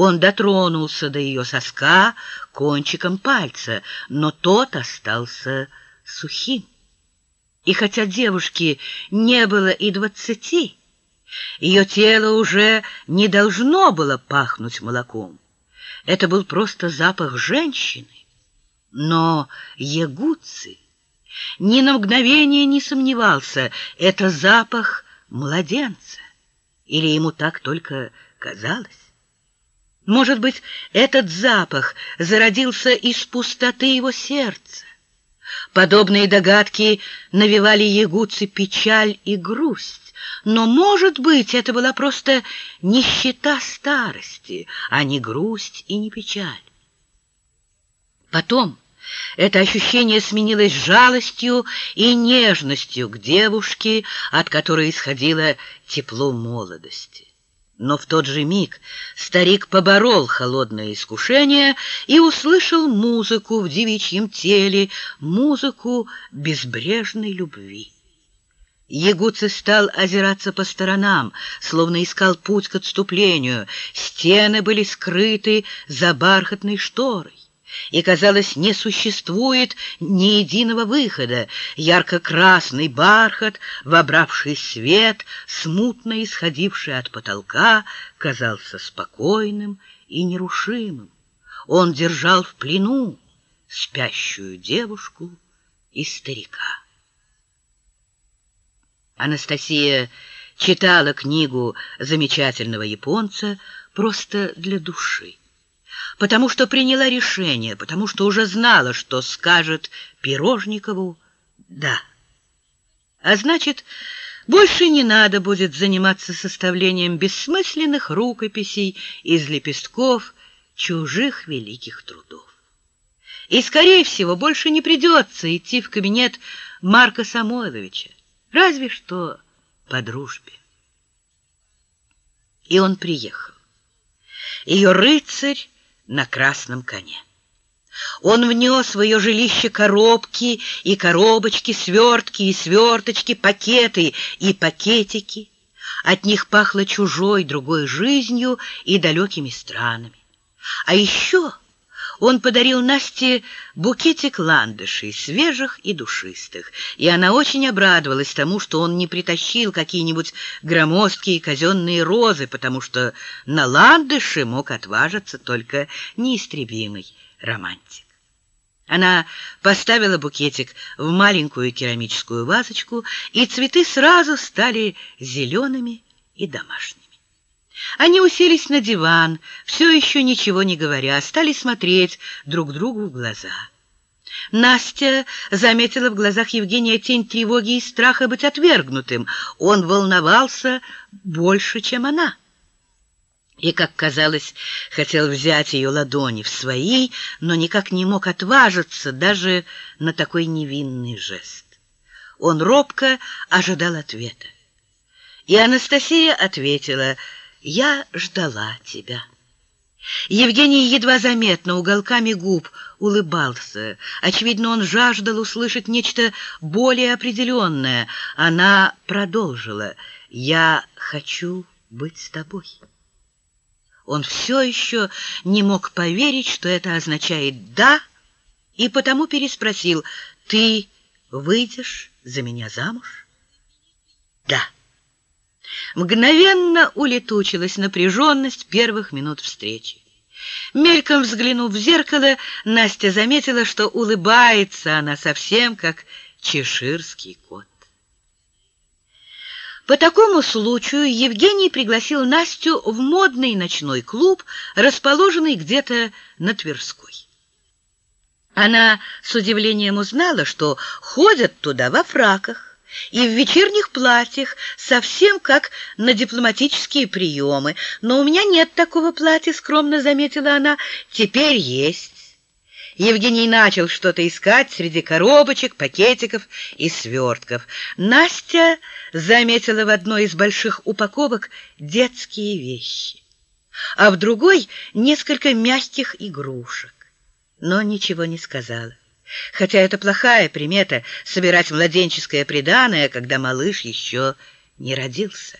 Он дотронулся до ее соска кончиком пальца, но тот остался сухим. И хотя девушке не было и двадцати, ее тело уже не должно было пахнуть молоком. Это был просто запах женщины. Но Ягуци ни на мгновение не сомневался, это запах младенца. Или ему так только казалось? Может быть, этот запах зародился из пустоты его сердца. Подобные догадки навевали Ягуцы печаль и грусть, но, может быть, это была просто нищета старости, а не грусть и не печаль. Потом это ощущение сменилось жалостью и нежностью к девушке, от которой исходило тепло молодости. Но в тот же миг старик поборол холодное искушение и услышал музыку в девичьем теле, музыку безбрежной любви. Ягуци стал озираться по сторонам, словно искал путь к отступлению. Стены были скрыты за бархатной шторой и, казалось, не существует ни единого выхода. Ярко-красный бархат, вобравший свет, смутно исходивший от потолка, казался спокойным и нерушимым. Он держал в плену спящую девушку и старика. Анастасия читала книгу замечательного японца просто для души потому что приняла решение, потому что уже знала, что скажет Пирожникову «да». А значит, больше не надо будет заниматься составлением бессмысленных рукописей из лепестков чужих великих трудов. И, скорее всего, больше не придется идти в кабинет Марка Самойловича, разве что по дружбе. И он приехал. Ее рыцарь на красном коне. Он внес в ее жилище коробки и коробочки, свертки и сверточки, пакеты и пакетики. От них пахло чужой, другой жизнью и далекими странами. А еще он подарил Насте букетик ландышей, свежих и душистых, и она очень обрадовалась тому, что он не притащил какие-нибудь громоздкие казенные розы, потому что на ландыши мог отважиться только неистребимый романтик. Она поставила букетик в маленькую керамическую вазочку, и цветы сразу стали зелеными и домашними. Они уселись на диван, все еще ничего не говоря, стали смотреть друг другу в глаза. Настя заметила в глазах Евгения тень тревоги и страха быть отвергнутым. Он волновался больше, чем она. И, как казалось, хотел взять ее ладони в свои, но никак не мог отважиться даже на такой невинный жест. Он робко ожидал ответа. И Анастасия ответила — я ждала тебя. Евгений едва заметно уголками губ улыбался. Очевидно, он жаждал услышать нечто более определенное. Она продолжила. «Я хочу быть с тобой». Он все еще не мог поверить, что это означает «да», и потому переспросил. «Ты выйдешь за меня замуж?» «Да». Мгновенно улетучилась напряженность первых минут встречи. Мельком взглянув в зеркало, Настя заметила, что улыбается она совсем как чеширский кот. По такому случаю Евгений пригласил Настю в модный ночной клуб, расположенный где-то на Тверской. Она с удивлением узнала, что ходят туда во фраках и в вечерних платьях, совсем как на дипломатические приемы. Но у меня нет такого платья, скромно заметила она. Теперь есть. Евгений начал что-то искать среди коробочек, пакетиков и свертков. Настя заметила в одной из больших упаковок детские вещи, а в другой несколько мягких игрушек, но ничего не сказала. Хотя это плохая примета — собирать младенческое приданое, когда малыш еще не родился.